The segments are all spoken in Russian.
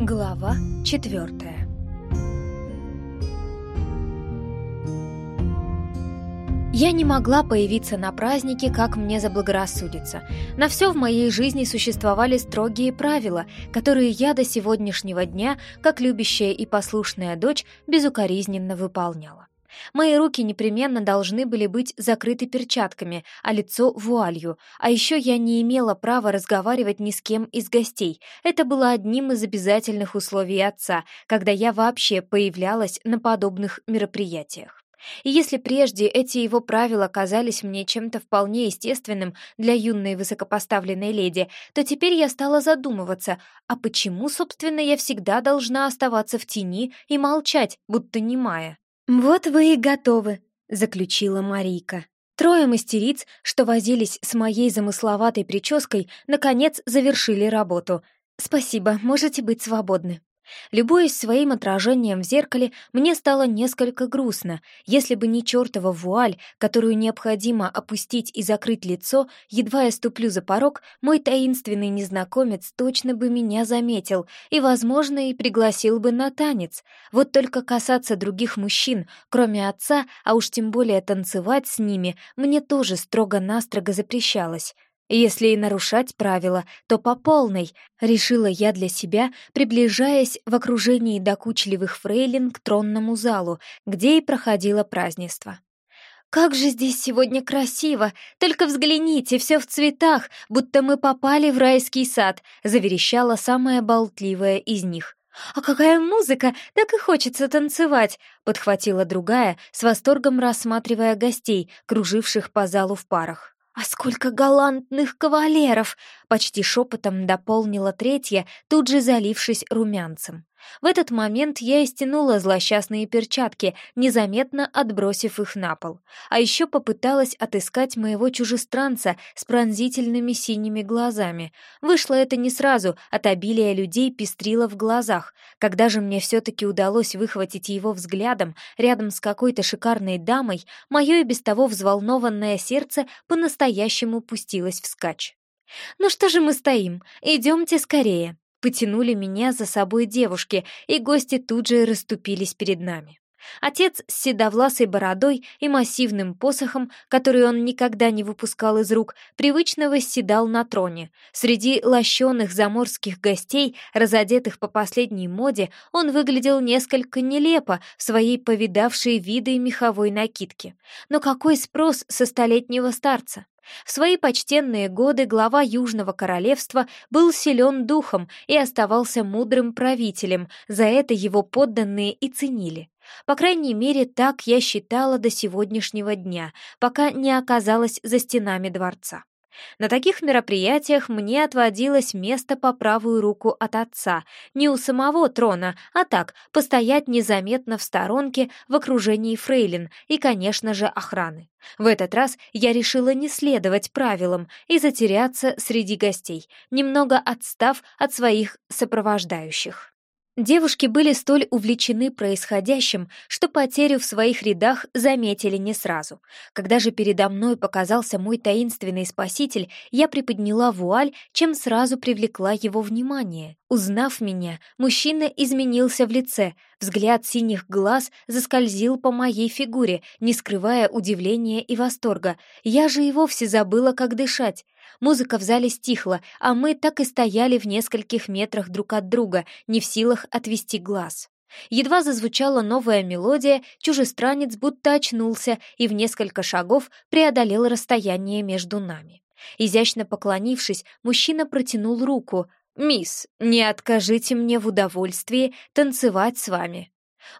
Глава четвертая Я не могла появиться на празднике, как мне заблагорассудится. На все в моей жизни существовали строгие правила, которые я до сегодняшнего дня, как любящая и послушная дочь, безукоризненно выполняла. Мои руки непременно должны были быть закрыты перчатками, а лицо — вуалью. А еще я не имела права разговаривать ни с кем из гостей. Это было одним из обязательных условий отца, когда я вообще появлялась на подобных мероприятиях. И если прежде эти его правила казались мне чем-то вполне естественным для юной высокопоставленной леди, то теперь я стала задумываться, а почему, собственно, я всегда должна оставаться в тени и молчать, будто немая? «Вот вы и готовы», — заключила Марийка. Трое мастериц, что возились с моей замысловатой прической, наконец завершили работу. «Спасибо, можете быть свободны». Любуясь своим отражением в зеркале, мне стало несколько грустно. Если бы не чертова вуаль, которую необходимо опустить и закрыть лицо, едва я ступлю за порог, мой таинственный незнакомец точно бы меня заметил и, возможно, и пригласил бы на танец. Вот только касаться других мужчин, кроме отца, а уж тем более танцевать с ними, мне тоже строго-настрого запрещалось. Если и нарушать правила, то по полной, решила я для себя, приближаясь в окружении докучливых фрейлин к тронному залу, где и проходило празднество. «Как же здесь сегодня красиво! Только взгляните, все в цветах, будто мы попали в райский сад», заверещала самая болтливая из них. «А какая музыка! Так и хочется танцевать!» — подхватила другая, с восторгом рассматривая гостей, круживших по залу в парах. «А сколько галантных кавалеров!» — почти шепотом дополнила третья, тут же залившись румянцем. В этот момент я и стянула злосчастные перчатки, незаметно отбросив их на пол. А еще попыталась отыскать моего чужестранца с пронзительными синими глазами. Вышло это не сразу, от обилия людей пестрило в глазах. Когда же мне все-таки удалось выхватить его взглядом рядом с какой-то шикарной дамой, мое и без того взволнованное сердце по-настоящему пустилось вскачь. «Ну что же мы стоим? Идемте скорее!» Потянули меня за собой девушки, и гости тут же расступились перед нами. Отец с седовласой бородой и массивным посохом, который он никогда не выпускал из рук, привычно восседал на троне. Среди лощеных заморских гостей, разодетых по последней моде, он выглядел несколько нелепо в своей повидавшей виды меховой накидке. Но какой спрос со столетнего старца? В свои почтенные годы глава Южного Королевства был силен духом и оставался мудрым правителем, за это его подданные и ценили. По крайней мере, так я считала до сегодняшнего дня, пока не оказалась за стенами дворца. На таких мероприятиях мне отводилось место по правую руку от отца, не у самого трона, а так, постоять незаметно в сторонке в окружении фрейлин и, конечно же, охраны. В этот раз я решила не следовать правилам и затеряться среди гостей, немного отстав от своих сопровождающих. Девушки были столь увлечены происходящим, что потерю в своих рядах заметили не сразу. Когда же передо мной показался мой таинственный спаситель, я приподняла вуаль, чем сразу привлекла его внимание. Узнав меня, мужчина изменился в лице, взгляд синих глаз заскользил по моей фигуре, не скрывая удивления и восторга. Я же и вовсе забыла, как дышать. Музыка в зале стихла, а мы так и стояли в нескольких метрах друг от друга, не в силах отвести глаз. Едва зазвучала новая мелодия, чужестранец будто очнулся и в несколько шагов преодолел расстояние между нами. Изящно поклонившись, мужчина протянул руку. «Мисс, не откажите мне в удовольствии танцевать с вами».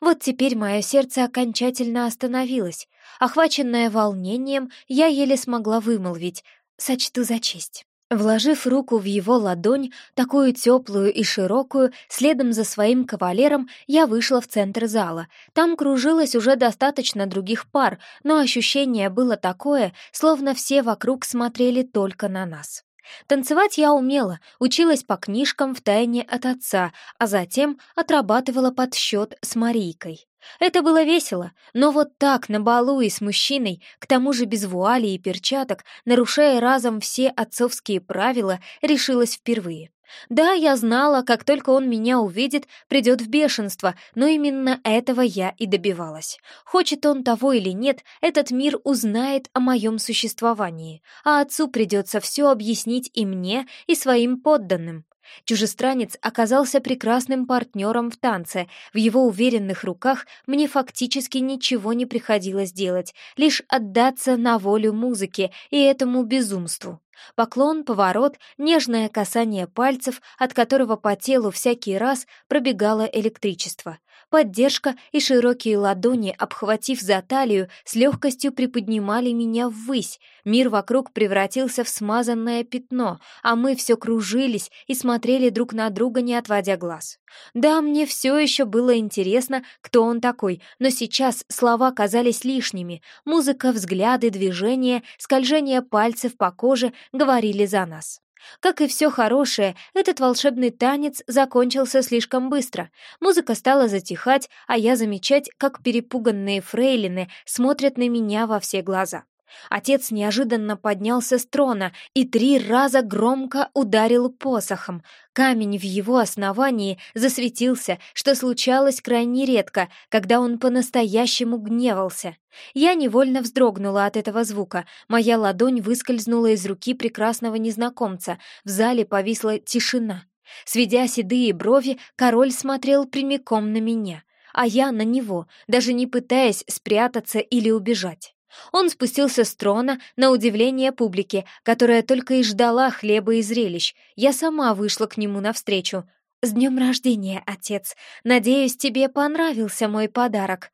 Вот теперь мое сердце окончательно остановилось. Охваченное волнением, я еле смогла вымолвить сочту за честь». Вложив руку в его ладонь, такую теплую и широкую, следом за своим кавалером я вышла в центр зала. Там кружилось уже достаточно других пар, но ощущение было такое, словно все вокруг смотрели только на нас. Танцевать я умела, училась по книжкам в тайне от отца, а затем отрабатывала подсчет с Марийкой. Это было весело, но вот так, на балу и с мужчиной, к тому же без вуали и перчаток, нарушая разом все отцовские правила, решилась впервые. Да, я знала, как только он меня увидит, придет в бешенство, но именно этого я и добивалась. Хочет он того или нет, этот мир узнает о моем существовании, а отцу придется все объяснить и мне, и своим подданным. Чужестранец оказался прекрасным партнером в танце. В его уверенных руках мне фактически ничего не приходилось делать, лишь отдаться на волю музыке и этому безумству. Поклон, поворот, нежное касание пальцев, от которого по телу всякий раз пробегало электричество. Поддержка и широкие ладони, обхватив за талию, с легкостью приподнимали меня ввысь. Мир вокруг превратился в смазанное пятно, а мы все кружились и смотрели друг на друга, не отводя глаз. Да, мне все еще было интересно, кто он такой, но сейчас слова казались лишними. Музыка, взгляды, движения, скольжение пальцев по коже говорили за нас. Как и все хорошее, этот волшебный танец закончился слишком быстро. Музыка стала затихать, а я замечать, как перепуганные фрейлины смотрят на меня во все глаза. Отец неожиданно поднялся с трона и три раза громко ударил посохом. Камень в его основании засветился, что случалось крайне редко, когда он по-настоящему гневался. Я невольно вздрогнула от этого звука. Моя ладонь выскользнула из руки прекрасного незнакомца. В зале повисла тишина. Сведя седые брови, король смотрел прямиком на меня, а я на него, даже не пытаясь спрятаться или убежать. Он спустился с трона на удивление публики, которая только и ждала хлеба и зрелищ. Я сама вышла к нему навстречу. «С днем рождения, отец! Надеюсь, тебе понравился мой подарок».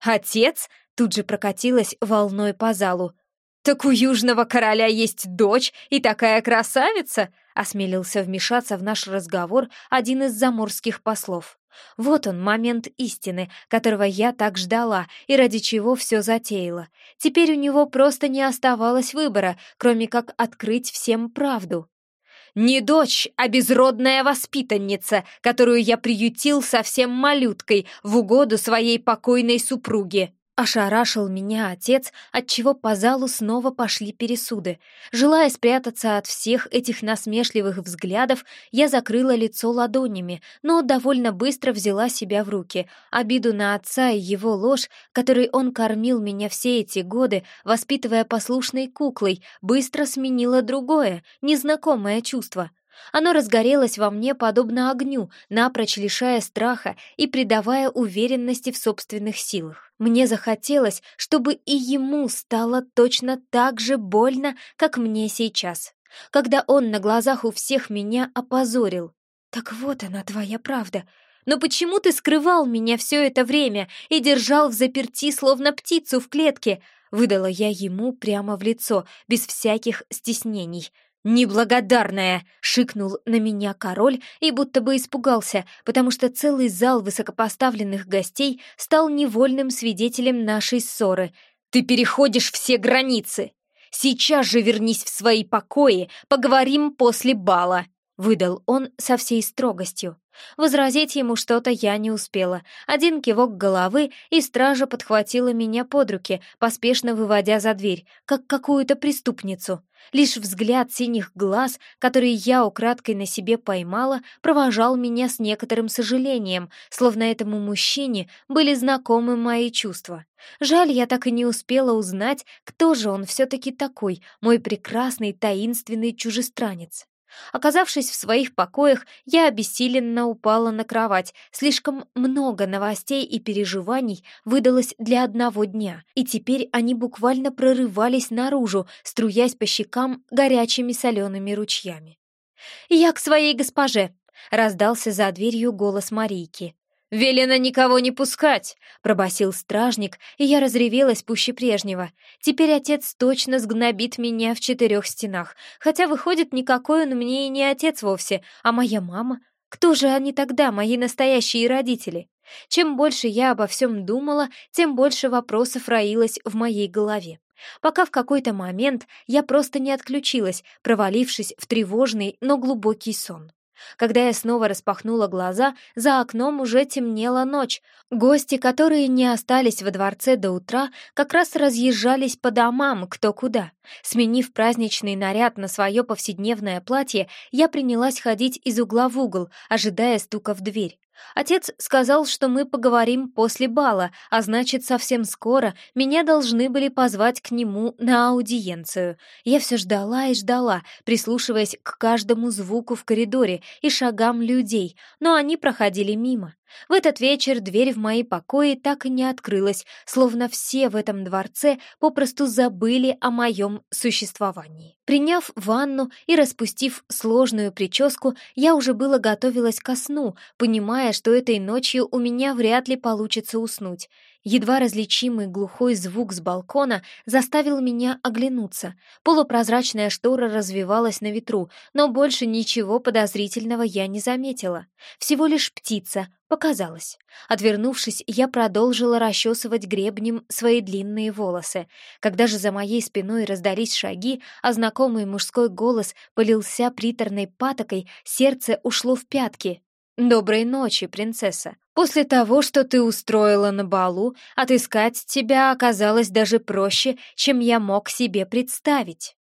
«Отец?» — тут же прокатилась волной по залу. «Так у южного короля есть дочь и такая красавица!» — осмелился вмешаться в наш разговор один из заморских послов. Вот он, момент истины, которого я так ждала и ради чего все затеяла. Теперь у него просто не оставалось выбора, кроме как открыть всем правду. «Не дочь, а безродная воспитанница, которую я приютил совсем малюткой в угоду своей покойной супруге», Ошарашил меня отец, отчего по залу снова пошли пересуды. Желая спрятаться от всех этих насмешливых взглядов, я закрыла лицо ладонями, но довольно быстро взяла себя в руки. Обиду на отца и его ложь, которой он кормил меня все эти годы, воспитывая послушной куклой, быстро сменила другое, незнакомое чувство — оно разгорелось во мне подобно огню, напрочь лишая страха и придавая уверенности в собственных силах. Мне захотелось, чтобы и ему стало точно так же больно, как мне сейчас, когда он на глазах у всех меня опозорил. «Так вот она, твоя правда. Но почему ты скрывал меня все это время и держал в заперти, словно птицу в клетке?» Выдала я ему прямо в лицо, без всяких стеснений — «Неблагодарная!» — шикнул на меня король и будто бы испугался, потому что целый зал высокопоставленных гостей стал невольным свидетелем нашей ссоры. «Ты переходишь все границы! Сейчас же вернись в свои покои, поговорим после бала!» — выдал он со всей строгостью. Возразить ему что-то я не успела. Один кивок головы, и стража подхватила меня под руки, поспешно выводя за дверь, как какую-то преступницу. Лишь взгляд синих глаз, который я украдкой на себе поймала, провожал меня с некоторым сожалением, словно этому мужчине были знакомы мои чувства. Жаль, я так и не успела узнать, кто же он все-таки такой, мой прекрасный таинственный чужестранец. Оказавшись в своих покоях, я обессиленно упала на кровать. Слишком много новостей и переживаний выдалось для одного дня, и теперь они буквально прорывались наружу, струясь по щекам горячими солеными ручьями. «Я к своей госпоже!» — раздался за дверью голос Марийки. «Велено никого не пускать!» — пробасил стражник, и я разревелась пуще прежнего. Теперь отец точно сгнобит меня в четырех стенах, хотя, выходит, никакой он мне и не отец вовсе, а моя мама. Кто же они тогда, мои настоящие родители? Чем больше я обо всем думала, тем больше вопросов роилось в моей голове. Пока в какой-то момент я просто не отключилась, провалившись в тревожный, но глубокий сон. Когда я снова распахнула глаза, за окном уже темнела ночь. Гости, которые не остались во дворце до утра, как раз разъезжались по домам кто куда. Сменив праздничный наряд на свое повседневное платье, я принялась ходить из угла в угол, ожидая стука в дверь. Отец сказал, что мы поговорим после бала, а значит, совсем скоро меня должны были позвать к нему на аудиенцию. Я все ждала и ждала, прислушиваясь к каждому звуку в коридоре и шагам людей, но они проходили мимо. В этот вечер дверь в мои покои так и не открылась, словно все в этом дворце попросту забыли о моем существовании. Приняв ванну и распустив сложную прическу, я уже было готовилась ко сну, понимая, что этой ночью у меня вряд ли получится уснуть. Едва различимый глухой звук с балкона заставил меня оглянуться. Полупрозрачная штора развивалась на ветру, но больше ничего подозрительного я не заметила. Всего лишь птица, показалось. Отвернувшись, я продолжила расчесывать гребнем свои длинные волосы. Когда же за моей спиной раздались шаги, а знакомый мужской голос полился приторной патокой, сердце ушло в пятки. «Доброй ночи, принцесса. После того, что ты устроила на балу, отыскать тебя оказалось даже проще, чем я мог себе представить».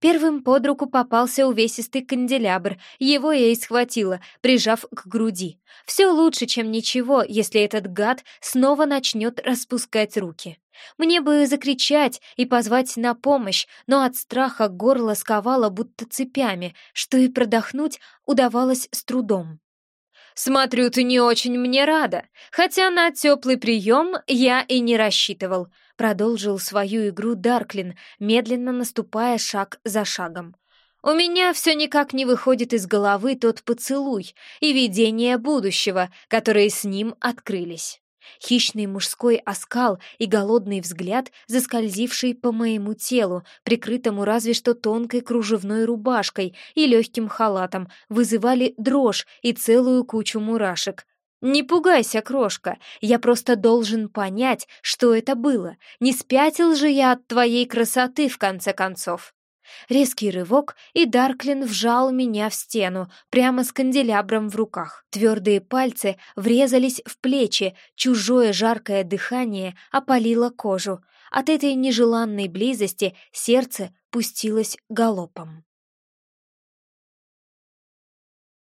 Первым под руку попался увесистый канделябр, его я и схватила, прижав к груди. Все лучше, чем ничего, если этот гад снова начнет распускать руки. Мне бы закричать и позвать на помощь, но от страха горло сковало будто цепями, что и продохнуть удавалось с трудом. «Смотрю, ты не очень мне рада, хотя на теплый прием я и не рассчитывал», продолжил свою игру Дарклин, медленно наступая шаг за шагом. «У меня все никак не выходит из головы тот поцелуй и видение будущего, которые с ним открылись». Хищный мужской оскал и голодный взгляд, заскользивший по моему телу, прикрытому разве что тонкой кружевной рубашкой и легким халатом, вызывали дрожь и целую кучу мурашек. «Не пугайся, крошка, я просто должен понять, что это было. Не спятил же я от твоей красоты, в конце концов». Резкий рывок, и Дарклин вжал меня в стену, прямо с канделябром в руках. Твердые пальцы врезались в плечи, чужое жаркое дыхание опалило кожу. От этой нежеланной близости сердце пустилось галопом.